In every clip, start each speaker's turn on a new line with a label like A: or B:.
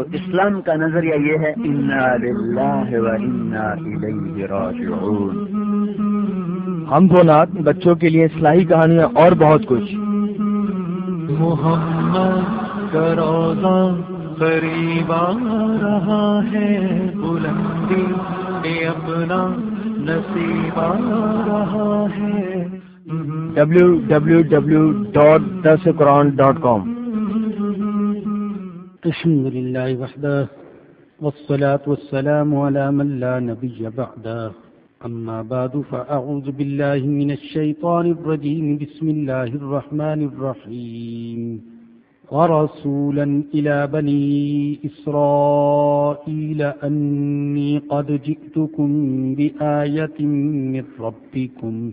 A: تو اسلام کا نظریہ یہ ہے
B: ہم تو نات بچوں کے لیے اصلاحی کہانیاں اور بہت کچھ۔
C: محمد کا روزہ قریب آ رہا ہے بلندی میں اپنا نصیب آ رہا ہے۔
B: ڈبلو
D: الحمد لله وحده، والصلاة والسلام على من لا نبي بعده. أما بعد، فأعوذ بالله من الشيطان الرجيم. بسم الله الرحمن الرحيم. ورسولا إلى بني إسرائيل أني قد جئتكم بآية من ربكم.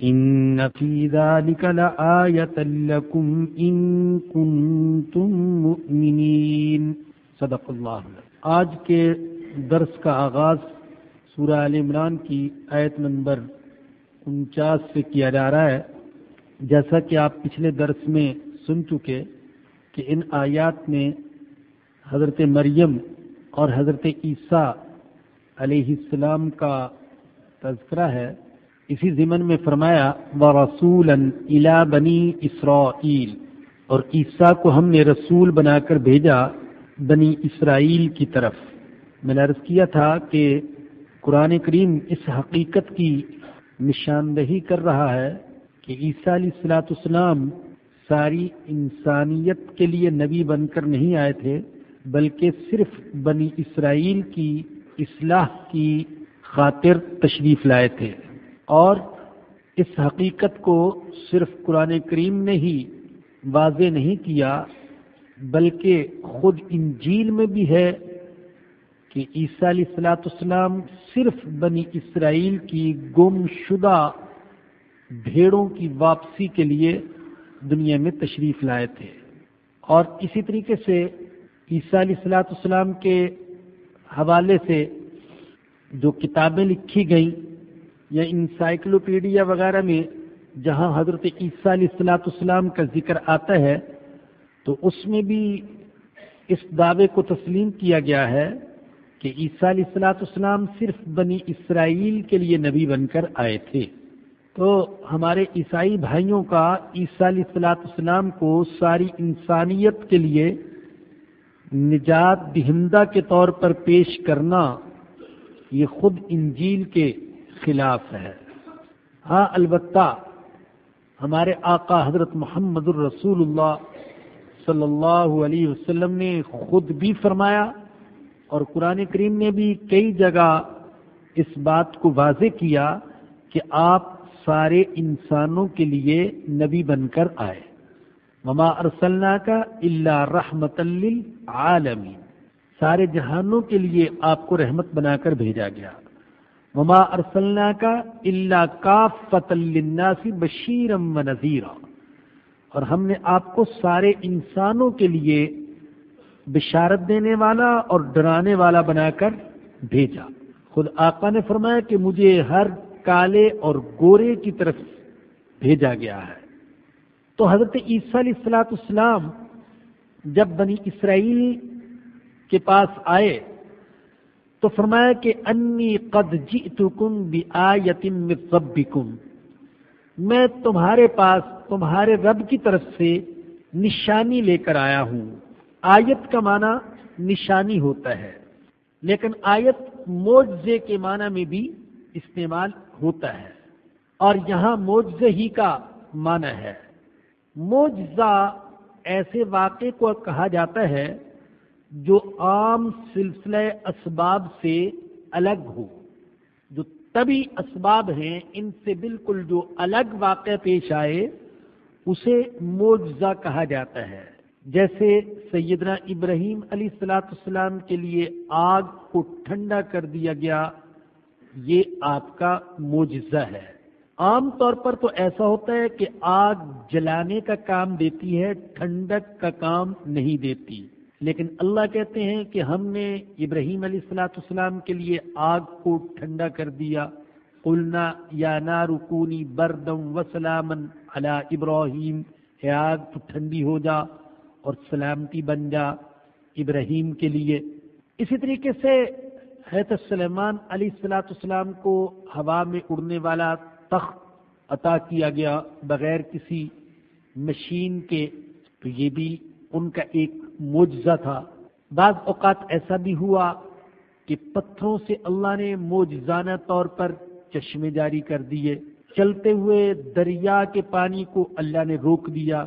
D: ان فی ذلك لآیت لکم ان کنتم مؤمنین صدق اللہ۔ آج کے درس کا آغاز سورہ عال عمران کی آیت نمبر انچاس سے کیا جا رہا ہے۔ جیسا کہ آپ پچھلے درس میں سن چکے کہ ان آیات میں حضرت مریم اور حضرت عیسیٰ علیہ السلام کا تذکرہ ہے۔ اسی ضمن میں فرمایا و رسول الا بنی اسرائیل اور عیسیٰ کو ہم نے رسول بنا کر بھیجا بنی اسرائیل کی طرف۔ میں نے عرض کیا تھا کہ قرآن کریم اس حقیقت کی نشاندہی کر رہا ہے کہ عیسیٰ علیہ السلاۃ اسلام ساری انسانیت کے لیے نبی بن کر نہیں آئے تھے، بلکہ صرف بنی اسرائیل کی اصلاح کی خاطر تشریف لائے تھے۔ اور اس حقیقت کو صرف قرآن کریم نے ہی واضح نہیں کیا، بلکہ خود انجیل میں بھی ہے کہ عیسیٰ علیہ السلاۃ السلام صرف بنی اسرائیل کی گم شدہ بھیڑوں کی واپسی کے لیے دنیا میں تشریف لائے تھے۔ اور اسی طریقے سے عیسیٰ علیہ السلاۃ السلام کے حوالے سے جو کتابیں لکھی گئیں یا انسائکلوپیڈیا وغیرہ میں جہاں حضرت عیسیٰ علیہ السلاۃ السلام کا ذکر آتا ہے، تو اس میں بھی اس دعوے کو تسلیم کیا گیا ہے کہ عیسیٰ علیہ السلاۃ السلام صرف بنی اسرائیل کے لیے نبی بن کر آئے تھے۔ تو ہمارے عیسائی بھائیوں کا عیسیٰ علیہ السلاۃ السلام کو ساری انسانیت کے لیے نجات دہندہ کے طور پر پیش کرنا یہ خود انجیل کے خلاف ہے۔ ہاں البتہ ہمارے آقا حضرت محمد الرسول اللہ صلی اللہ علیہ وسلم نے خود بھی فرمایا اور قرآن کریم نے بھی کئی جگہ اس بات کو واضح کیا کہ آپ سارے انسانوں کے لیے نبی بن کر آئے۔ مما ارسلنا کا اللہ رحمت عالمین سارے جہانوں کے لیے آپ کو رحمت بنا کر بھیجا گیا۔ وما ارسلنا کا اللہ کا فت بشیرم و نذیرہ اور ہم نے آپ کو سارے انسانوں کے لیے بشارت دینے والا اور ڈرانے والا بنا کر بھیجا۔ خود آقا نے فرمایا کہ مجھے ہر کالے اور گورے کی طرف بھیجا گیا ہے۔ تو حضرت عیسیٰ علیہ السلاۃ السلام جب بنی اسرائیل کے پاس آئے تو فرمایا کہ انی قد جئتکم بآیت من ربکم، میں تمہارے پاس، تمہارے رب کی طرف سے نشانی لے کر آیا ہوں۔ آیت کا معنی نشانی ہوتا ہے، لیکن آیت موجزے کے معنی میں بھی استعمال ہوتا ہے، اور یہاں موجزے ہی کا معنی ہے۔ موجزہ ایسے واقعے کو کہا جاتا ہے جو عام سلسلہ اسباب سے الگ ہو، جو طبی اسباب ہیں، ان سے بالکل جو الگ واقع پیش آئے، اسے معجزہ کہا جاتا ہے۔ جیسے سیدنا ابراہیم علیہ السلاۃ السلام کے لیے آگ کو ٹھنڈا کر دیا گیا، یہ آپ کا معجزہ ہے۔ عام طور پر تو ایسا ہوتا ہے کہ آگ جلانے کا کام دیتی ہے، ٹھنڈک کا کام نہیں دیتی۔ لیکن اللہ کہتے ہیں کہ ہم نے ابراہیم علیہ السلاۃ السلام کے لیے آگ کو ٹھنڈا کر دیا۔ قلنا یا نارکونی بردم و سلامن اللہ ابراہیم۔ ہے آگ تو ٹھنڈی ہو جا اور سلامتی بن جا ابراہیم کے لیے۔ اسی طریقے سے حیرت سلیمان علیہ السلاۃ السلام کو ہوا میں اڑنے والا تخت عطا کیا گیا بغیر کسی مشین کے۔ تو یہ بھی ان کا ایک معجزہ تھا۔ بعض اوقات ایسا بھی ہوا کہ پتھروں سے اللہ نے موجزانہ طور پر چشمے جاری کر دیے۔ چلتے ہوئے دریا کے پانی کو اللہ نے روک دیا۔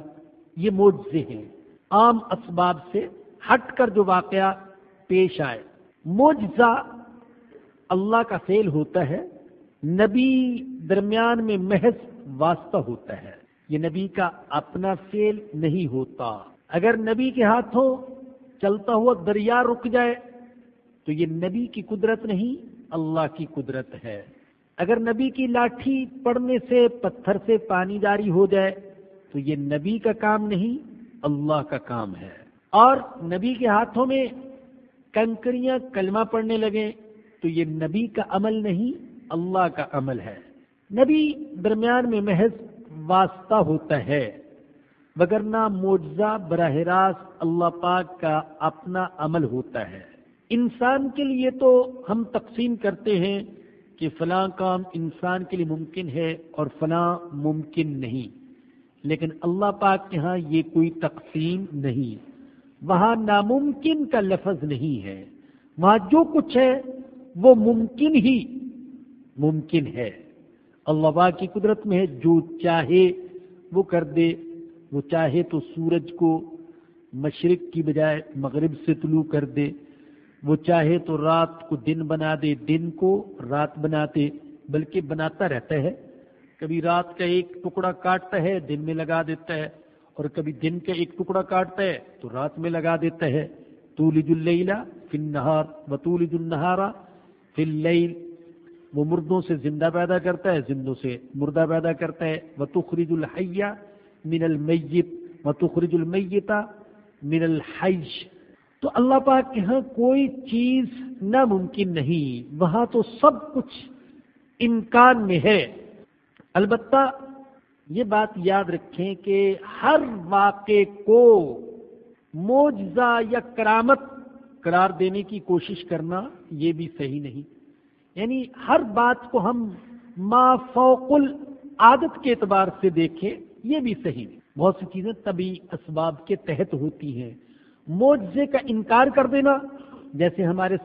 D: یہ موجزے ہیں۔ عام اسباب سے ہٹ کر جو واقعہ پیش آئے۔ موجزہ اللہ کا فیل ہوتا ہے۔ نبی درمیان میں محض واسطہ ہوتا ہے۔ یہ نبی کا اپنا فیل نہیں ہوتا۔ اگر نبی کے ہاتھوں چلتا ہوا دریا رک جائے تو یہ نبی کی قدرت نہیں، اللہ کی قدرت ہے۔ اگر نبی کی لاٹھی پڑنے سے، پتھر سے پانی جاری ہو جائے تو یہ نبی کا کام نہیں، اللہ کا کام ہے۔ اور نبی کے ہاتھوں میں کنکریاں کلمہ پڑنے لگے تو یہ نبی کا عمل نہیں، اللہ کا عمل ہے۔ نبی درمیان میں محض واسطہ ہوتا ہے۔ وگرنہ معجزہ براہ راست اللہ پاک کا اپنا عمل ہوتا ہے۔ انسان کے لیے تو ہم تقسیم کرتے ہیں کہ فلاں کام انسان کے لیے ممکن ہے اور فلاں ممکن نہیں۔ لیکن اللہ پاک کے ہاں یہ کوئی تقسیم نہیں۔ وہاں ناممکن کا لفظ نہیں ہے۔ وہاں جو کچھ ہے وہ ممکن ہی ممکن ہے۔ اللہ پاک کی قدرت میں ہے، جو چاہے وہ کر دے۔ وہ چاہے تو سورج کو مشرق کی بجائے مغرب سے طلوع کر دے، وہ چاہے تو رات کو دن بنا دے، دن کو رات بناتے، بلکہ بناتا رہتا ہے۔ کبھی رات کا ایک ٹکڑا کاٹتا ہے، دن میں لگا دیتا ہے، اور کبھی دن کا ایک ٹکڑا کاٹتا ہے، تو رات میں لگا دیتا ہے۔ تولج اللیلہ فی النہار، و تولج النہارا فی اللیل۔ وہ مردوں سے زندہ پیدا کرتا ہے، زندوں سے مردہ پیدا کرتا ہے۔ وہ تخرج الحیہ من المیت و تخرج المیتا من الحیش۔ تو اللہ پاک کے ہاں کوئی چیز ناممکن نہیں، وہاں تو سب کچھ امکان میں ہے۔ البتہ یہ بات یاد رکھیں کہ ہر واقعے کو موجزہ یا کرامت، قرار دینے کی کوشش کرنا یہ بھی صحیح نہیں۔ یعنی ہر بات کو ہم ما فوق العادت کے اعتبار سے دیکھیں یہ بھی صحیح نہیں بہت سی چیزیں طبی اسباب کے تحت ہوتی ہیں۔ معجزے کا انکار کر دینا، جیسے ہمارے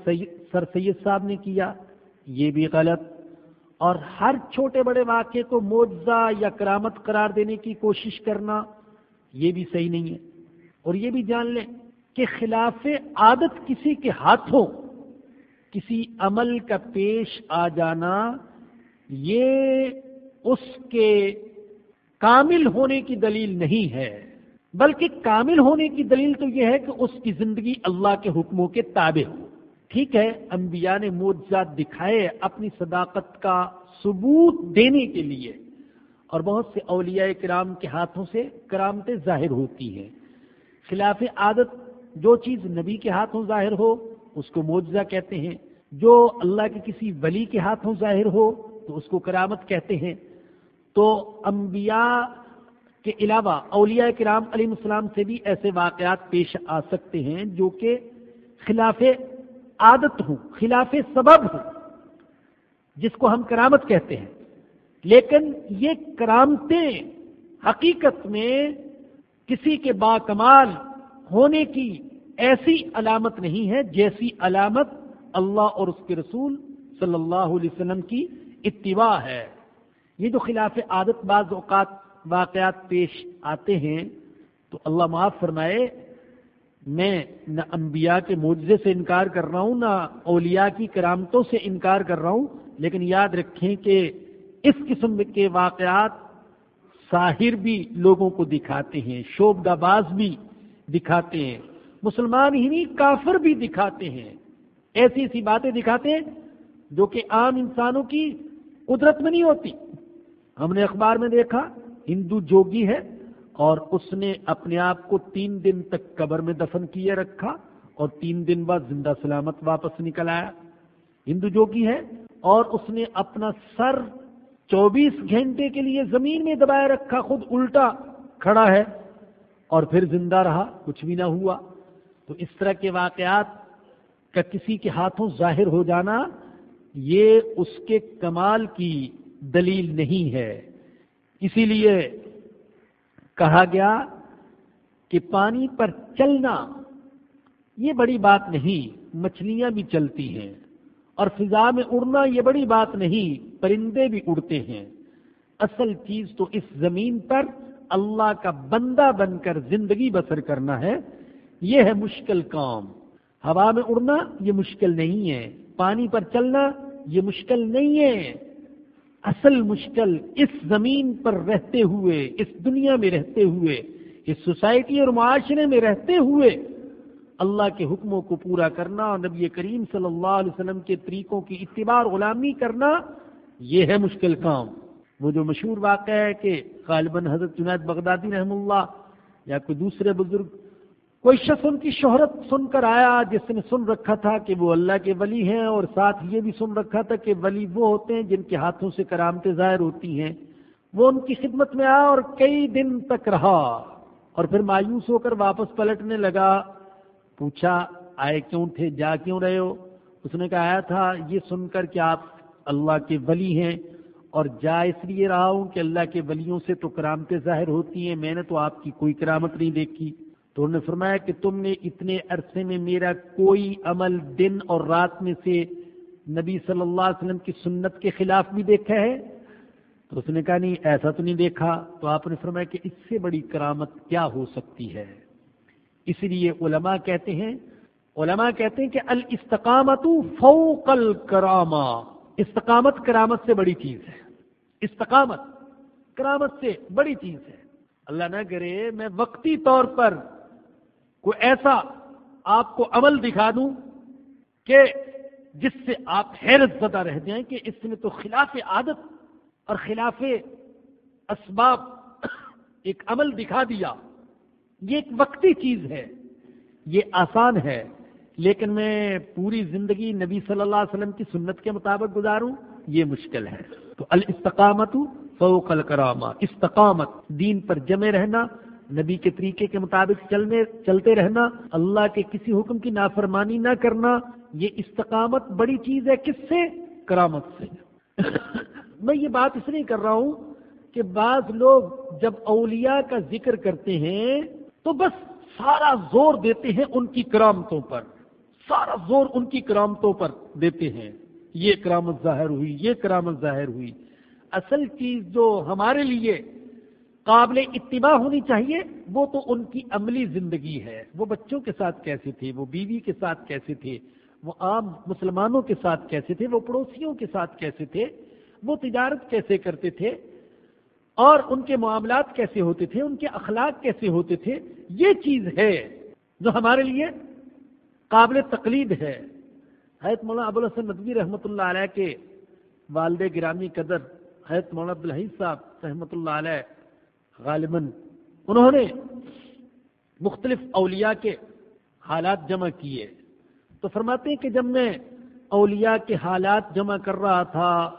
D: سر سید صاحب نے کیا، یہ بھی غلط۔ اور ہر چھوٹے بڑے واقعے کو معجزہ یا کرامت قرار دینے کی کوشش کرنا، یہ بھی صحیح نہیں ہے۔ اور یہ بھی جان لیں کہ خلاف عادت کسی کے ہاتھوں، کسی عمل کا پیش آ جانا، یہ اس کے کامل ہونے کی دلیل نہیں ہے، بلکہ کامل ہونے کی دلیل تو یہ ہے کہ اس کی زندگی اللہ کے حکموں کے تابع ہو۔ ٹھیک ہے، انبیاء نے موجات دکھائے اپنی صداقت کا ثبوت دینے کے لیے۔ اور بہت سے اولیاء کرام کے ہاتھوں سے کرامتیں ظاہر ہوتی ہیں۔ خلاف عادت جو چیز نبی کے ہاتھوں ظاہر ہو، اس کو معجزہ کہتے ہیں۔ جو اللہ کے کسی ولی کے ہاتھوں ظاہر ہو، تو اس کو کرامت کہتے ہیں۔ تو انبیاء کے علاوہ اولیاء کرام علیہ السلام سے بھی ایسے واقعات پیش آ سکتے ہیں جو کہ خلاف عادت ہوں، خلاف سبب ہوں، جس کو ہم کرامت کہتے ہیں۔ لیکن یہ کرامتیں حقیقت میں کسی کے با کمال ہونے کی ایسی علامت نہیں ہے جیسی علامت اللہ اور اس کے رسول صلی اللہ علیہ وسلم کی اتباع ہے۔ یہ جو خلاف عادت بعض اوقات واقعات پیش آتے ہیں، تو اللہ معاف فرمائے، میں نہ انبیاء کے معجزے سے انکار کر رہا ہوں، نہ اولیاء کی کرامتوں سے انکار کر رہا ہوں، لیکن یاد رکھیں کہ اس قسم کے واقعات ساحر بھی لوگوں کو دکھاتے ہیں شوب باز بھی دکھاتے ہیں، مسلمان ہی نہیں، کافر بھی دکھاتے ہیں۔ ایسی ایسی باتیں دکھاتے ہیں جو کہ عام انسانوں کی قدرت میں نہیں ہوتی۔ ہم نے اخبار میں دیکھا، ہندو جوگی ہے اور اس نے اپنے آپ کو تین دن تک قبر میں دفن کیے رکھا اور تین دن بعد زندہ سلامت واپس نکل آیا۔ ہندو جوگی ہے اور اس نے اپنا سر چوبیس گھنٹے کے لیے زمین میں دبائے رکھا، خود الٹا کھڑا ہے اور پھر زندہ رہا، کچھ بھی نہ ہوا۔ تو اس طرح کے واقعات کا کسی کے ہاتھوں ظاہر ہو جانا، یہ اس کے کمال کی دلیل نہیں ہے۔ اسی لیے کہا گیا کہ پانی پر چلنا یہ بڑی بات نہیں، مچھلیاں بھی چلتی ہیں اور فضا میں اڑنا یہ بڑی بات نہیں، پرندے بھی اڑتے ہیں۔ اصل چیز تو اس زمین پر اللہ کا بندہ بن کر زندگی بسر کرنا ہے۔ یہ ہے مشکل کام۔ ہوا میں اڑنا یہ مشکل نہیں ہے۔ پانی پر چلنا یہ مشکل نہیں ہے۔ اصل مشکل اس زمین پر رہتے ہوئے، اس دنیا میں رہتے ہوئے، اس سوسائٹی اور معاشرے میں رہتے ہوئے اللہ کے حکموں کو پورا کرنا اور نبی کریم صلی اللہ علیہ وسلم کے طریقوں کی اتباع غلامی کرنا، یہ ہے مشکل کام۔ وہ جو مشہور واقعہ ہے کہ غالباً حضرت جنید بغدادی رحم اللہ یا کوئی دوسرے بزرگ کوئی شخص ان کی شہرت سن کر آیا جس نے سن رکھا تھا کہ وہ اللہ کے ولی ہیں اور ساتھ یہ بھی سن رکھا تھا کہ ولی وہ ہوتے ہیں جن کے ہاتھوں سے کرامتیں ظاہر ہوتی ہیں۔ وہ ان کی خدمت میں آیا اور کئی دن تک رہا اور پھر مایوس ہو کر واپس پلٹنے لگا۔ پوچھا، آئے کیوں تھے؟ جا کیوں رہے ہو؟ اس نے کہا، آیا تھا، یہ سن کر کہ آپ اللہ کے ولی ہیں اور جا اس لیے رہا ہوں کہ اللہ کے ولیوں سے تو کرامتیں ظاہر ہوتی ہیں، میں نے تو آپ کی کوئی کرامت نہیں دیکھی۔ تو انہوں نے فرمایا کہ تم نے اتنے عرصے میں میرا کوئی عمل دن اور رات میں سے نبی صلی اللہ علیہ وسلم کی سنت کے خلاف بھی دیکھا ہے؟ تو اس نے کہا، نہیں، ایسا تو نہیں دیکھا۔ تو آپ نے فرمایا کہ اس سے بڑی کرامت کیا ہو سکتی ہے؟ اس لیے علماء کہتے ہیں، علماء کہتے ہیں کہ الاستقامت فوق الکرامہ۔ استقامت کرامت سے بڑی چیز ہے۔ استقامت کرامت سے بڑی چیز ہے۔ اللہ نہ کرے، میں وقتی طور پر کوئی ایسا آپ کو عمل دکھا دوں کہ جس سے آپ حیرت زدہ رہ جائیں کہ اس میں تو خلاف عادت اور خلاف اسباب ایک عمل دکھا دیا۔ یہ ایک وقتی چیز ہے۔ یہ آسان ہے۔ لیکن میں پوری زندگی نبی صلی اللہ علیہ وسلم کی سنت کے مطابق گزاروں، یہ مشکل ہے۔ تو الاستقامت فوق الکرامہ۔ استقامت، دین پر جمے رہنا۔ نبی کے طریقے کے مطابق چلنے چلتے رہنا، اللہ کے کسی حکم کی نافرمانی نہ کرنا، یہ استقامت بڑی چیز ہے، کس سے؟ کرامت سے۔ میں یہ بات اس لیے کر رہا ہوں کہ بعض لوگ جب اولیاء کا ذکر کرتے ہیں تو بس سارا زور دیتے ہیں ان کی کرامتوں پر۔ سارا زور ان کی کرامتوں پر دیتے ہیں۔ یہ کرامت ظاہر ہوئی، یہ کرامت ظاہر ہوئی۔ اصل چیز جو ہمارے لیے قابل اتباع ہونی چاہیے، وہ تو ان کی عملی زندگی ہے۔ وہ بچوں کے ساتھ کیسے تھے وہ بیوی کے ساتھ کیسے تھے وہ عام مسلمانوں کے ساتھ کیسے تھے وہ پڑوسیوں کے ساتھ کیسے تھے وہ تجارت کیسے کرتے تھے، اور ان کے معاملات کیسے ہوتے تھے، ان کے اخلاق کیسے ہوتے تھے، یہ چیز ہے جو ہمارے لیے قابل تقلید ہے۔ حیرت مولانا ابو الحسن ندوی رحمۃ اللہ علیہ کے والد گرامی قدر حیرت مولانا عبدالحیث صاحب رحمۃ اللہ علیہ غالباً انہوں نے مختلف اولیاء کے حالات جمع کیے۔ تو فرماتے ہیں کہ جب میں اولیاء کے حالات جمع کر رہا تھا،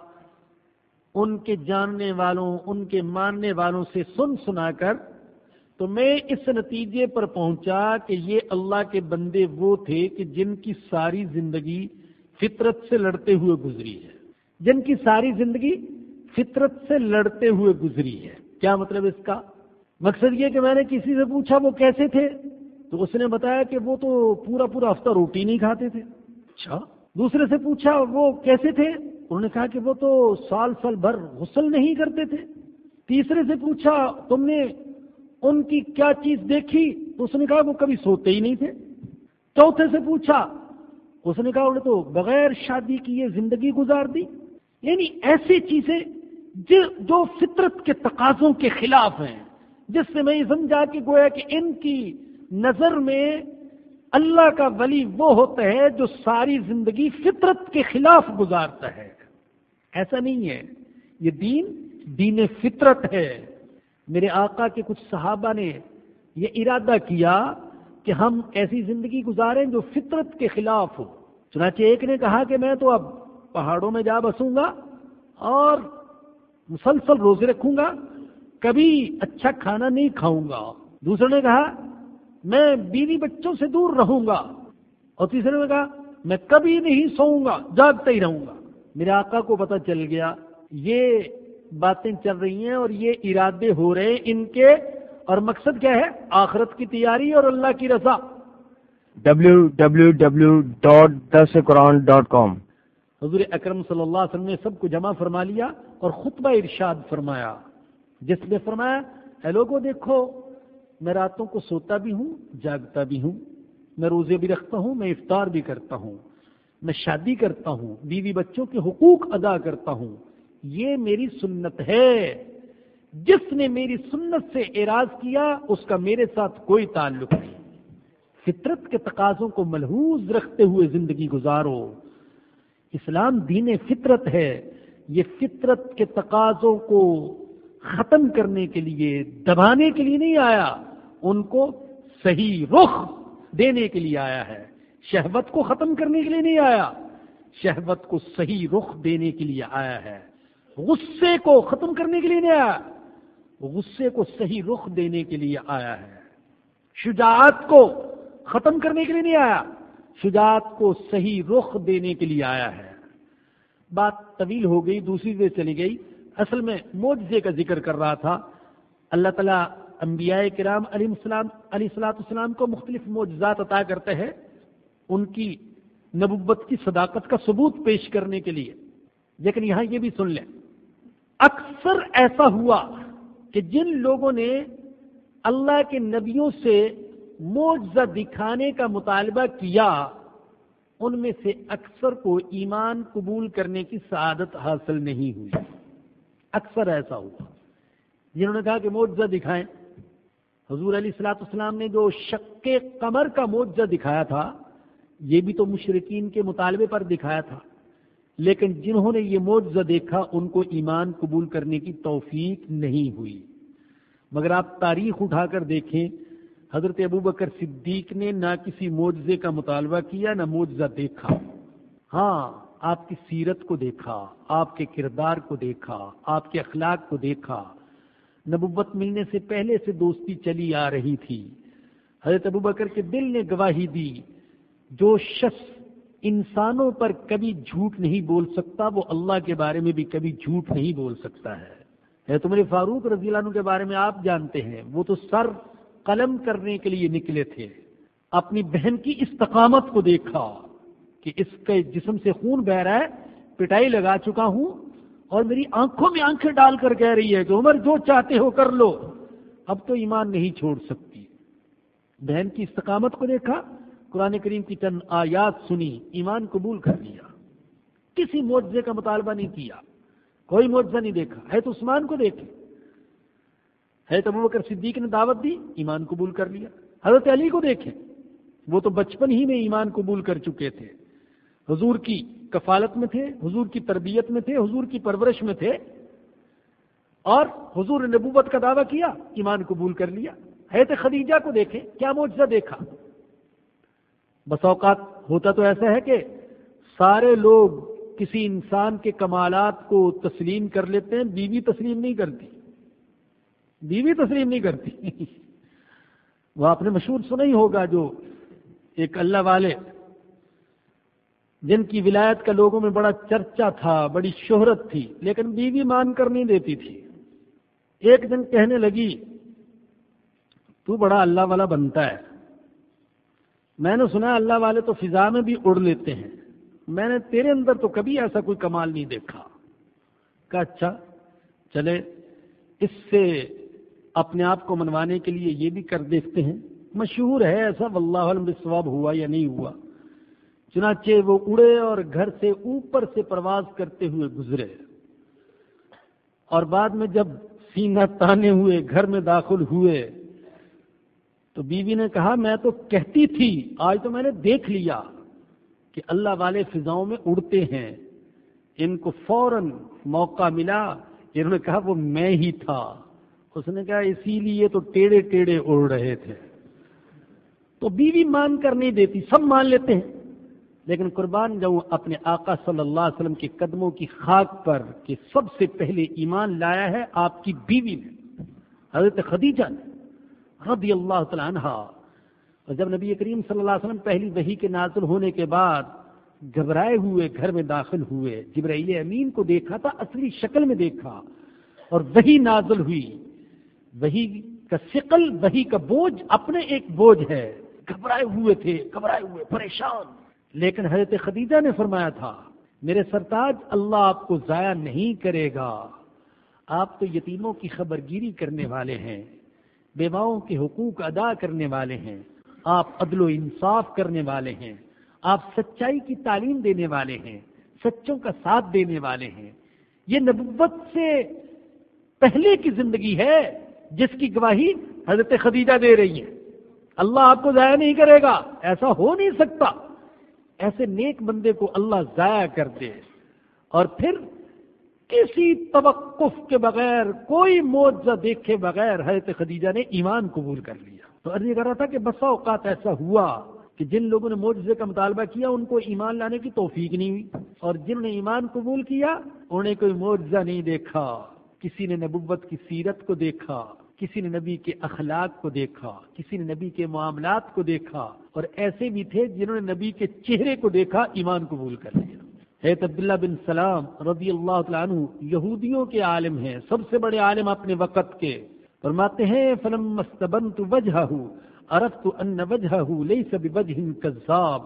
D: ان کے جاننے والوں، ان کے ماننے والوں سے سن سنا کر، تو میں اس نتیجے پر پہنچا کہ یہ اللہ کے بندے وہ تھے کہ جن کی ساری زندگی فطرت سے لڑتے ہوئے گزری ہے۔ جن کی ساری زندگی فطرت سے لڑتے ہوئے گزری ہے۔ کیا مطلب اس کا؟ مقصد یہ کہ میں نے کسی سے پوچھا وہ کیسے تھے؟ تو اس نے بتایا کہ وہ تو پورا پورا ہفتہ روٹی نہیں کھاتے تھے۔ اچھا۔ دوسرے سے پوچھا وہ کیسے تھے؟ انہوں نے کہا کہ وہ تو سال سال بھر غسل نہیں کرتے تھے۔ تیسرے سے پوچھا تم نے ان کی کیا چیز دیکھی؟ تو اس نے کہا وہ کبھی سوتے ہی نہیں تھے۔ چوتھے سے پوچھا اس نے کہا انہیں تو بغیر شادی کی یہ زندگی گزار دی؟ یعنی ایسی چیزیں جو فطرت کے تقاضوں کے خلاف ہیں، جس سے میں یہ سمجھا کہ گویا کہ ان کی نظر میں اللہ کا ولی وہ ہوتا ہے جو ساری زندگی فطرت کے خلاف گزارتا ہے۔ ایسا نہیں ہے۔ یہ دین دین فطرت ہے۔ میرے آقا کے کچھ صحابہ نے یہ ارادہ کیا کہ ہم ایسی زندگی گزاریں جو فطرت کے خلاف ہو۔ چنانچہ ایک نے کہا کہ میں تو اب پہاڑوں میں جا بسوں گا اور مسلسل روزے رکھوں گا، کبھی اچھا کھانا نہیں کھاؤں گا۔ دوسرے نے کہا، میں بیوی بچوں سے دور رہوں گا۔ اور تیسرے نے کہا، میں کبھی نہیں سوؤں گا، جاگتا ہی رہوں گا۔ میرے آقا کو پتا چل گیا، یہ باتیں چل رہی ہیں اور یہ ارادے ہو رہے ہیں ان کے۔ اور مقصد کیا ہے؟ آخرت کی تیاری اور اللہ کی رضا۔
B: W W W dot the Quran dot com
D: حضور اکرم صلی اللہ علیہ وسلم نے سب کو جمع فرما لیا اور خطبہ ارشاد فرمایا، جس نے فرمایا، اے لوگوں دیکھو، میں راتوں کو سوتا بھی ہوں، جاگتا بھی ہوں، میں روزے بھی رکھتا ہوں، میں افطار بھی کرتا ہوں، میں شادی کرتا ہوں، بیوی بچوں کے حقوق ادا کرتا ہوں، یہ میری سنت ہے۔ جس نے میری سنت سے اعراض کیا، اس کا میرے ساتھ کوئی تعلق نہیں۔ فطرت کے تقاضوں کو ملحوظ رکھتے ہوئے زندگی گزارو۔ اسلام دین فطرت ہے، یہ فطرت کے تقاضوں کو ختم کرنے کے لیے، دبانے کے لیے نہیں آیا، ان کو صحیح رخ دینے کے لیے آیا ہے۔ شہوت کو ختم کرنے کے لیے نہیں آیا، شہوت کو صحیح رخ دینے کے لیے آیا ہے۔ غصے کو ختم کرنے کے لیے نہیں آیا، غصے کو صحیح رخ دینے کے لیے آیا ہے۔ شجاعت کو ختم کرنے کے لیے نہیں آیا شجاعت کو صحیح رخ دینے کے لیے آیا ہے۔ بات طویل ہو گئی، دوسری دیر چلی گئی۔ اصل میں معجزے کا ذکر کر رہا تھا۔ اللہ تعالیٰ انبیاء کرام علیہ السلام، علیہ السلاۃ السلام کو مختلف معجزات عطا کرتے ہیں۔ ان کی نبوت کی صداقت کا ثبوت پیش کرنے کے لیے۔ لیکن یہاں یہ بھی سن لیں۔ اکثر ایسا ہوا کہ جن لوگوں نے اللہ کے نبیوں سے معجزہ دکھانے کا مطالبہ کیا، ان میں سے اکثر کو ایمان قبول کرنے کی سعادت حاصل نہیں ہوئی۔ اکثر ایسا ہوا۔ جنہوں نے کہا کہ معجزہ دکھائیں۔ حضور علیہ السلاۃ السلام نے جو شک قمر کا معجزہ دکھایا تھا، یہ بھی تو مشرقین کے مطالبے پر دکھایا تھا۔ لیکن جنہوں نے یہ معجزہ دیکھا، ان کو ایمان قبول کرنے کی توفیق نہیں ہوئی۔ مگر آپ تاریخ اٹھا کر دیکھیں حضرت ابو بکر صدیق نے نہ کسی معجزے کا مطالبہ کیا، نہ معجزہ دیکھا۔ ہاں آپ کی سیرت کو دیکھا، آپ کے کردار کو دیکھا، آپ کے اخلاق کو دیکھا۔ نبوت ملنے سے پہلے سے دوستی چلی آ رہی تھی۔ حضرت ابو بکر کے دل نے گواہی دی، جو شخص انسانوں پر کبھی جھوٹ نہیں بول سکتا، وہ اللہ کے بارے میں بھی کبھی جھوٹ نہیں بول سکتا ہے۔ تمہارے فاروق رضی اللہ عنہ کے بارے میں آپ جانتے ہیں، وہ تو سر قلم کرنے کے لیے نکلے تھے۔ اپنی بہن کی استقامت کو دیکھا کہ اس کے جسم سے خون بہ رہا ہے، پٹائی لگا چکا ہوں اور میری آنکھوں میں آنکھیں ڈال کر کہہ رہی ہے کہ عمر جو چاہتے ہو کر لو۔ اب تو ایمان نہیں چھوڑ سکتی۔ بہن کی استقامت کو دیکھا، قرآن کریم کی چند آیات سنی، ایمان قبول کر لیا۔ کسی معجزے کا مطالبہ نہیں کیا، کوئی معجزہ نہیں دیکھا۔ ہے تو عثمان کو دیکھے۔ ہے تو بکر صدیق نے دعوت دی، ایمان قبول کر لیا۔ حضرت علی کو دیکھیں، وہ تو بچپن ہی میں ایمان قبول کر چکے تھے۔ حضور کی کفالت میں تھے، حضور کی تربیت میں تھے، حضور کی پرورش میں تھے۔ اور حضور نبوت کا دعویٰ کیا، ایمان قبول کر لیا۔ حیرت خدیجہ کو دیکھیں، کیا معجزہ دیکھا؟ بس اوقات ہوتا تو ایسا ہے کہ سارے لوگ کسی انسان کے کمالات کو تسلیم کر لیتے ہیں، بیوی تسلیم نہیں کرتی۔ بیوی تسلیم نہیں کرتی۔ وہ آپ نے مشہور سنا ہی ہوگا جو ایک اللہ والے جن کی ولایت کا لوگوں میں بڑا چرچا تھا، بڑی شہرت تھی، لیکن بیوی مان کر نہیں دیتی تھی۔ ایک دن کہنے لگی، تو بڑا اللہ والا بنتا ہے۔ میں نے سنا اللہ والے تو فضا میں بھی اڑ لیتے ہیں۔ میں نے تیرے اندر تو کبھی ایسا کوئی کمال نہیں دیکھا۔ کہ اچھا چلے، اس سے اپنے آپ کو منوانے کے لیے یہ بھی کر دیکھتے ہیں، مشہور ہے ایسا، واللہ علم بالصواب، ہوا یا نہیں ہوا۔ چنانچہ وہ اڑے اور گھر سے اوپر سے پرواز کرتے ہوئے گزرے۔ اور بعد میں جب سینہ تانے ہوئے، گھر میں داخل ہوئے، تو بیوی نے کہا، میں تو کہتی تھی، آج تو میں نے دیکھ لیا کہ اللہ والے فضاؤں میں اڑتے ہیں۔ ان کو فوراً موقع ملا، انہوں نے کہا، وہ میں ہی تھا۔ اس نے کہا اسی لیے تو ٹیڑے ٹیڑے اڑ رہے تھے۔ تو بیوی مان کر نہیں دیتی، سب مان لیتے ہیں۔ لیکن قربان جاؤں اپنے آقا صلی اللہ علیہ وسلم کے قدموں کی خاک پر کہ سب سے پہلے ایمان لایا ہے آپ کی بیوی نے۔ حضرت خدیجہ نے رضی اللہ تعالیٰ عنہ۔ اور جب نبی کریم صلی اللہ علیہ وسلم پہلی وہی کے نازل ہونے کے بعد گھبرائے ہوئے، گھر میں داخل ہوئے، جبرائیل امین کو دیکھا تھا، اصلی شکل میں دیکھا اور وہی نازل ہوئی۔ وہی کا شکل وہی کا بوجھ اپنے ایک بوجھ ہے۔ گھبرائے ہوئے تھے، گھبرائے ہوئے، پریشان۔ لیکن حضرت خدیجہ نے فرمایا تھا، میرے سرتاج، اللہ آپ کو ضائع نہیں کرے گا۔ آپ تو یتیموں کی خبر گیری کرنے والے ہیں، بیواؤں کے حقوق ادا کرنے والے ہیں۔ آپ عدل و انصاف کرنے والے ہیں۔ آپ سچائی کی تعلیم دینے والے ہیں، سچوں کا ساتھ دینے والے ہیں۔ یہ نبوت سے پہلے کی زندگی ہے۔ جس کی گواہی حضرت خدیجہ دے رہی ہے اللہ آپ کو ضائع نہیں کرے گا۔ ایسا ہو نہیں سکتا۔ ایسے نیک بندے کو اللہ ضائع کر دے۔ اور پھر کسی توقف کے بغیر، کوئی معجزہ دیکھے بغیر حضرت خدیجہ نے ایمان قبول کر لیا۔ تو عرض یہ کر رہا تھا کہ بسا اوقات ایسا ہوا کہ جن لوگوں نے معجزے کا مطالبہ کیا، ان کو ایمان لانے کی توفیق نہیں ہوئی۔ اور جن نے ایمان قبول کیا، انہیں کوئی معجزہ نہیں دیکھا۔ کسی نے نبوت کی سیرت کو دیکھا، کسی نے نبی کے اخلاق کو دیکھا، کسی نے نبی کے معاملات کو دیکھا اور ایسے بھی تھے جنہوں نے نبی کے چہرے کو دیکھا، ایمان قبول کر لیا۔ حید عبداللہ بن سلام رضی اللہ تعالیٰ عنہ یہودیوں کے عالم ہیں، سب سے بڑے عالم اپنے وقت کے۔ فرماتے ہیں فلم مستبنت وجہ عرفت ان وجہ لیس بوجہ کذاب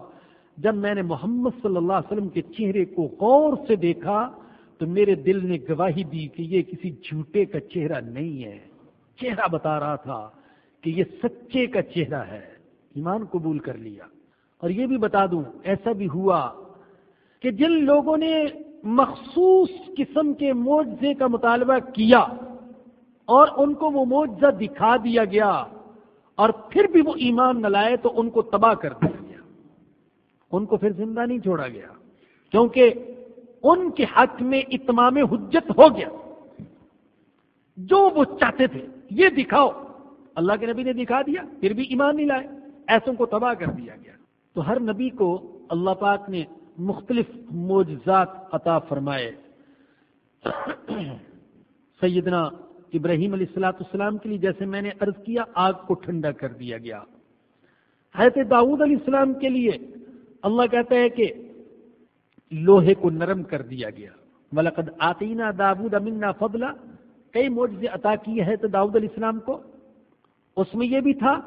D: جب میں نے محمد صلی اللہ علیہ وسلم کے چہرے کو غور سے دیکھا تو میرے دل نے گواہی دی کہ یہ کسی جھوٹے کا چہرہ نہیں ہے۔ چہرہ بتا رہا تھا کہ یہ سچے کا چہرہ ہے۔ ایمان قبول کر لیا۔ اور یہ بھی بتا دوں، ایسا بھی ہوا کہ جن لوگوں نے مخصوص قسم کے معجزے کا مطالبہ کیا اور ان کو وہ معجزہ دکھا دیا گیا اور پھر بھی وہ ایمان نہ لائے تو ان کو تباہ کر دیا گیا۔ ان کو پھر زندہ نہیں چھوڑا گیا۔ کیونکہ ان کے حق میں اتمام حجت ہو گیا۔ جو وہ چاہتے تھے، یہ دکھاؤ۔ اللہ کے نبی نے دکھا دیا، پھر بھی ایمان نہیں لائے۔ ایسوں کو تباہ کر دیا گیا۔ تو ہر نبی کو اللہ پاک نے مختلف معجزات عطا فرمائے۔ سیدنا ابراہیم علیہ السلاۃ السلام کے لیے جیسے میں نے عرض کیا، آگ کو ٹھنڈا کر دیا گیا۔ حضرت داؤد علیہ السلام کے لیے اللہ کہتا ہے کہ لوہے کو نرم کر دیا گیا۔ ملکد آتینہ داود امنا فضلہ کئی معجزے عطا کیے ہیں تو داؤد علیہ السلام کو۔ اس میں یہ بھی تھا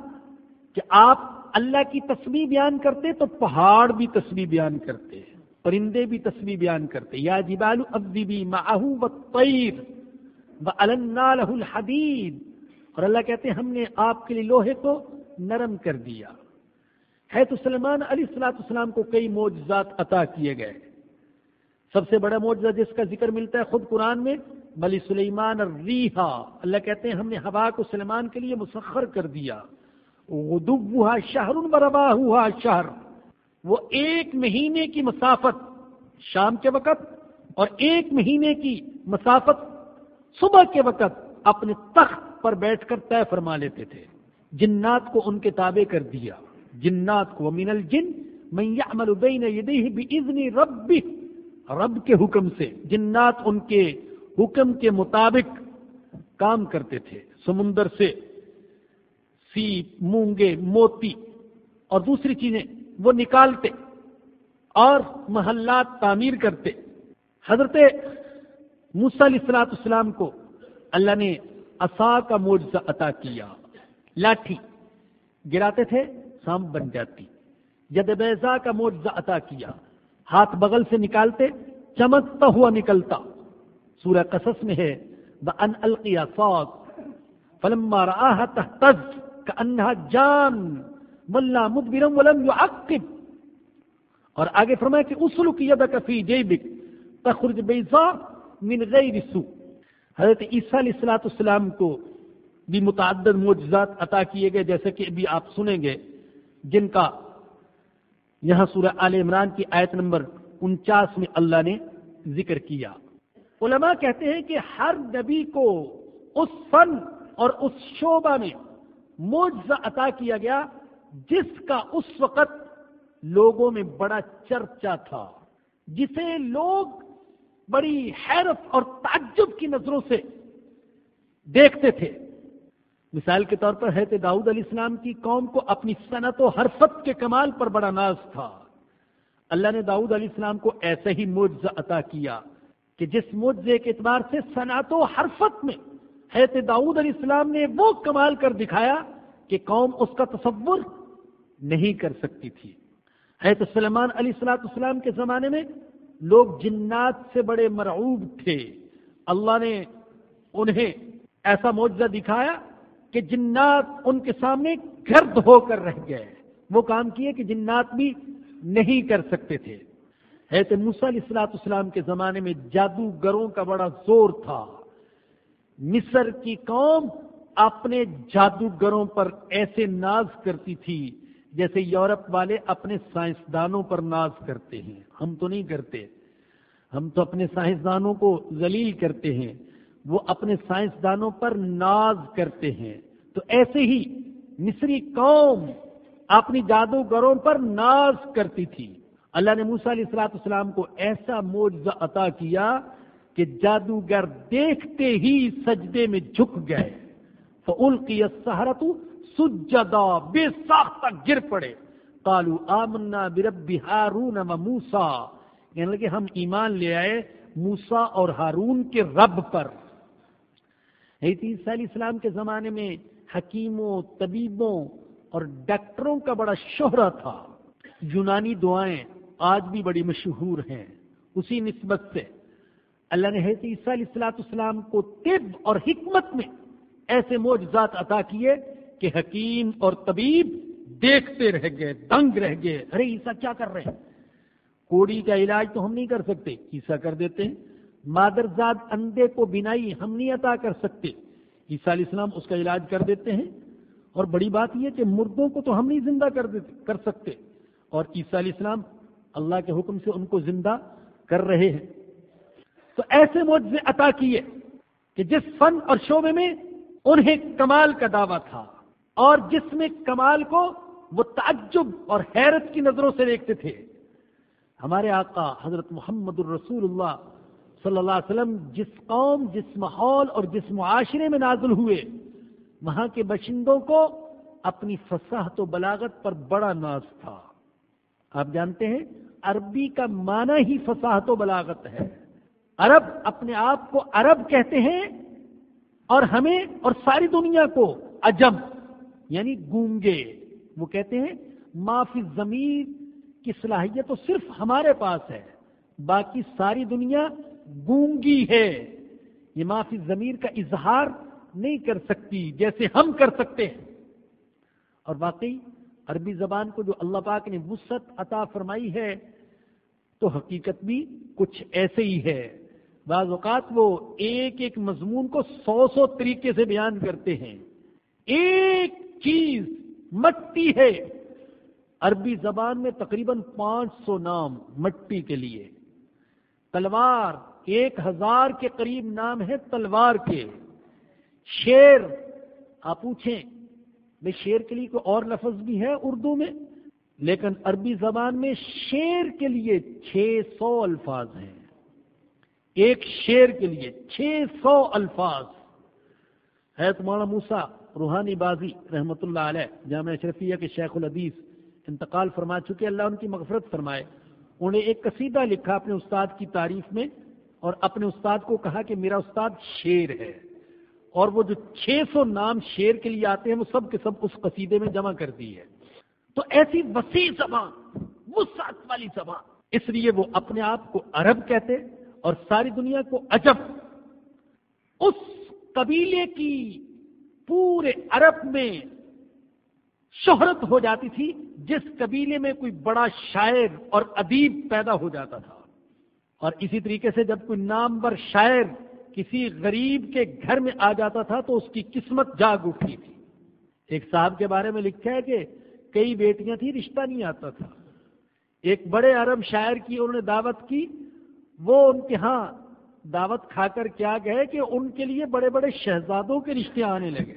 D: کہ آپ اللہ کی تصویر بیان کرتے تو پہاڑ بھی تصویر بیان کرتے، پرندے بھی تصویر بیان کرتے۔ یا جبال ابی ماہو و تیر و الحدید اور اللہ کہتے ہم نے آپ کے لیے لوہے کو نرم کر دیا۔ ہے تو سلمان علی السلاۃ السلام کو کئی معجزات عطا کیے گئے۔ سب سے بڑا معجزہ جس کا ذکر ملتا ہے خود قرآن میں بلی سلیمان ریحا اللہ کہتے ہیں ہم نے ہوا کو سلیمان کے لیے مسخر کر دیا۔ شہر بربا ہوا شہر۔ وہ ایک مہینے کی مسافت، شام کے وقت، اور ایک مہینے کی مسافت، صبح کے وقت اپنے تخت پر بیٹھ کر طے فرما لیتے تھے۔ جنات کو ان کے تابع کر دیا۔ جنات کو من الجن، من يعمل بین یدیہ باذن ربہ۔ رب کے حکم سے، جنات ان کے حکم کے مطابق کام کرتے تھے۔ سمندر سے سیپ مونگے، موتی اور دوسری چیزیں وہ نکالتے اور محلات تعمیر کرتے۔ حضرت علیہ السلاط اسلام کو اللہ نے اصا کا معجزہ عطا کیا۔ لاٹھی گراتے تھے سام بن جاتی۔ جد بیزا کا معجزہ عطا کیا۔ ہاتھ بغل سے نکالتے، چمکتا ہوا نکلتا۔ سورہ قصص میں ہے ان القیا فلما رآها تهتز، كأنها جان ملا مدبرا ولم يعقب۔ اور آگے فرمایا کہ اسلو کی یدک فی جیبک تخرج بیضاء من غیر سو حضرت عیسیٰ علیہ السلاۃ السلام کو بھی متعدد معجزات عطا کیے گئے، جیسے کہ ابھی آپ سنیں گے، جن کا یہاں سورہ آل عمران کی آیت نمبر انچاس میں اللہ نے ذکر کیا۔ علماء کہتے ہیں کہ ہر نبی کو اس فن اور اس شعبہ میں معجزہ عطا کیا گیا جس کا اس وقت لوگوں میں بڑا چرچا تھا، جسے لوگ بڑی حیرت اور تعجب کی نظروں سے دیکھتے تھے۔ مثال کے طور پر حیرت داؤد علیہ السلام کی قوم کو اپنی صنعت و حرفت کے کمال پر بڑا ناز تھا۔ اللہ نے داؤد علیہ السلام کو ایسے ہی معجزہ عطا کیا کہ جس معجزے کے اعتبار سے صنعت و حرفت میں حیرت داؤد علیہ السلام نے وہ کمال کر دکھایا کہ قوم اس کا تصور نہیں کر سکتی تھی۔ حیرت سلمان علیہ السلاۃ السلام کے زمانے میں لوگ جنات سے بڑے مرعوب تھے۔ اللہ نے انہیں ایسا معجزہ دکھایا کہ جنات ان کے سامنے گرد ہو کر رہ گئے وہ کام کیے کہ جنات بھی نہیں کر سکتے تھے۔ حیرت موسیٰ علیہ السلاط اسلام کے زمانے میں جادوگروں کا بڑا زور تھا۔ مصر کی قوم اپنے جادوگروں پر ایسے ناز کرتی تھی جیسے یورپ والے اپنے سائنسدانوں پر ناز کرتے ہیں۔ ہم تو نہیں کرتے۔ ہم تو اپنے سائنسدانوں کو ذلیل کرتے ہیں۔ وہ اپنے سائنسدانوں پر ناز کرتے ہیں۔ تو ایسے ہی مصری قوم اپنی جادوگروں پر ناز کرتی تھی۔ اللہ نے موسا علیہ السلاط اسلام کو ایسا معجزہ عطا کیا کہ جادوگر دیکھتے ہی سجدے میں جھک گئے۔ فل کی سہارت سجدا، بے ساختہ گر پڑے۔ کالو آمنا برب ہارون و موسا یعنی لگے، ہم ایمان لے آئے موسا اور ہارون کے رب پر۔ عیسیٰ علیہ السلام کے زمانے میں حکیموں، طبیبوں اور ڈاکٹروں کا بڑا شہرہ تھا۔ یونانی دعائیں آج بھی بڑی مشہور ہیں۔ اسی نسبت سے اللہ نے حیث عیسیٰ علیہ السلاۃ السلام کو طب اور حکمت میں ایسے معجزات عطا کیے کہ حکیم اور طبیب دیکھتے رہ گئے، دنگ رہ گئے۔ ارے عیسا کیا کر رہے ہیں؟ کوڑی کا علاج تو ہم نہیں کر سکتے عیسا کر دیتے ہیں۔ مادرزاد اندے کو بینائی ہم نہیں عطا کر سکتے۔ عیسیٰ علیہ السلام اس کا علاج کر دیتے ہیں۔ اور بڑی بات یہ کہ مردوں کو تو ہم نہیں زندہ کر دیتے کر سکتے۔ اور عیسیٰ علیہ السلام اللہ کے حکم سے ان کو زندہ کر رہے ہیں۔ تو ایسے معجزے عطا کیے کہ جس فن اور شعبے میں انہیں کمال کا دعویٰ تھا اور جس میں کمال کو وہ تعجب اور حیرت کی نظروں سے دیکھتے تھے۔ ہمارے آقا حضرت محمد الرسول اللہ صلی اللہ علیہ وسلم جس قوم، جس ماحول اور جس معاشرے میں نازل ہوئے، وہاں کے باشندوں کو اپنی فصاحت و بلاغت پر بڑا ناز تھا۔ آپ جانتے ہیں، عربی کا معنی ہی فصاحت و بلاغت ہے۔ عرب اپنے آپ کو عرب کہتے ہیں اور ہمیں اور ساری دنیا کو عجم یعنی گونگے۔ وہ کہتے ہیں معافی زمین کی صلاحیت تو صرف ہمارے پاس ہے، باقی ساری دنیا گونگی ہے۔ یہ معافی ضمیر کا اظہار نہیں کر سکتی جیسے ہم کر سکتے ہیں۔ اور واقعی عربی زبان کو جو اللہ پاک نے وسط عطا فرمائی ہے، تو حقیقت بھی کچھ ایسے ہی ہے۔ بعض اوقات وہ ایک ایک مضمون کو سو سو طریقے سے بیان کرتے ہیں۔ ایک چیز مٹی ہے۔ عربی زبان میں تقریباً پانچ سو نام مٹی کے لیے۔ تلوار ایک ہزار کے قریب نام ہے تلوار کے۔ شیر، آپ پوچھیں میں شیر کے لیے کوئی اور لفظ بھی ہے اردو میں؟ لیکن عربی زبان میں شیر کے لیے چھ سو الفاظ ہیں۔ ایک شیر کے لیے چھ سو الفاظ۔ ہے تمہارا موسا روحانی بازی رحمۃ اللہ علیہ، جامعہ اشرفیہ کے شیخ الحدیث، انتقال فرما چکے، اللہ ان کی مغفرت فرمائے۔ انہوں نے ایک قصیدہ لکھا اپنے استاد کی تعریف میں۔ اور اپنے استاد کو کہا کہ میرا استاد شیر ہے اور وہ جو چھ سو نام شیر کے لیے آتے ہیں، وہ سب کے سب اس قصیدے میں جمع کر دی ہے۔ تو ایسی وسیع زبان، وسعت والی زبان۔ اس لیے وہ اپنے آپ کو عرب کہتے اور ساری دنیا کو عجب۔ اس قبیلے کی پورے عرب میں شہرت ہو جاتی تھی، جس قبیلے میں کوئی بڑا شاعر اور ادیب پیدا ہو جاتا تھا۔ اور اسی طریقے سے جب کوئی نامور شاعر کسی غریب کے گھر میں آ جاتا تھا تو اس کی قسمت جاگ اٹھی تھی۔ ایک صاحب کے بارے میں لکھا ہے کہ کئی بیٹیاں تھیں، رشتہ نہیں آتا تھا۔ ایک بڑے عرب شاعر کی انہوں نے دعوت کی، وہ ان کے ہاں دعوت کھا کر کیا گئے کہ ان کے لیے بڑے بڑے شہزادوں کے رشتے آنے لگے۔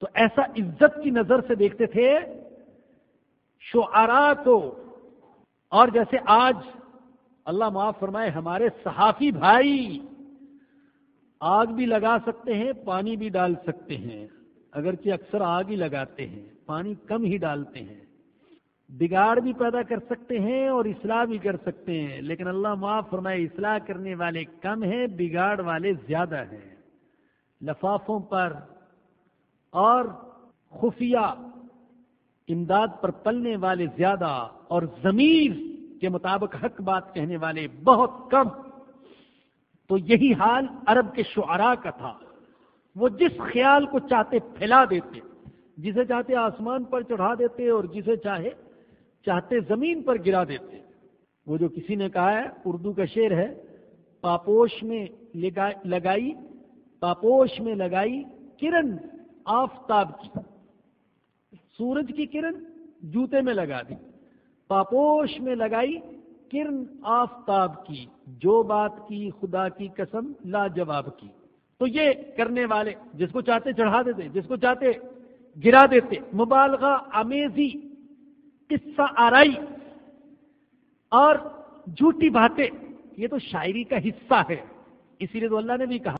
D: تو ایسا عزت کی نظر سے دیکھتے تھے، شعراء کو، اور جیسے آج اللہ معاف فرمائے، ہمارے صحافی بھائی آگ بھی لگا سکتے ہیں، پانی بھی ڈال سکتے ہیں۔ اگرچہ اکثر آگ ہی لگاتے ہیں، پانی کم ہی ڈالتے ہیں۔ بگاڑ بھی پیدا کر سکتے ہیں اور اصلاح بھی کر سکتے ہیں، لیکن اللہ معاف فرمائے، اصلاح کرنے والے کم ہیں، بگاڑ والے زیادہ ہیں۔ لفافوں پر اور خفیہ امداد پر پلنے والے زیادہ اور ضمیر کے مطابق حق بات کہنے والے بہت کم۔ تو یہی حال عرب کے شعراء کا تھا۔ وہ جس خیال کو چاہتے پھیلا دیتے، جسے چاہتے آسمان پر چڑھا دیتے اور جسے چاہے، چاہتے زمین پر گرا دیتے۔ وہ جو کسی نے کہا ہے، اردو کا شعر ہے، پاپوش میں لگائی پاپوش میں لگائی کرن آفتاب کی۔ سورج کی کرن جوتے میں لگا دی۔ پاپوش میں لگائی، کرن آفتاب کی، جو بات کی، خدا کی قسم، لاجواب کی۔ تو یہ کرنے والے جس کو چاہتے چڑھا دیتے، جس کو چاہتے گرا دیتے، مبالغہ امیزی قصہ آرائی اور جھوٹی باتیں، یہ تو شاعری کا حصہ ہے۔ اسی لیے تو اللہ نے بھی کہا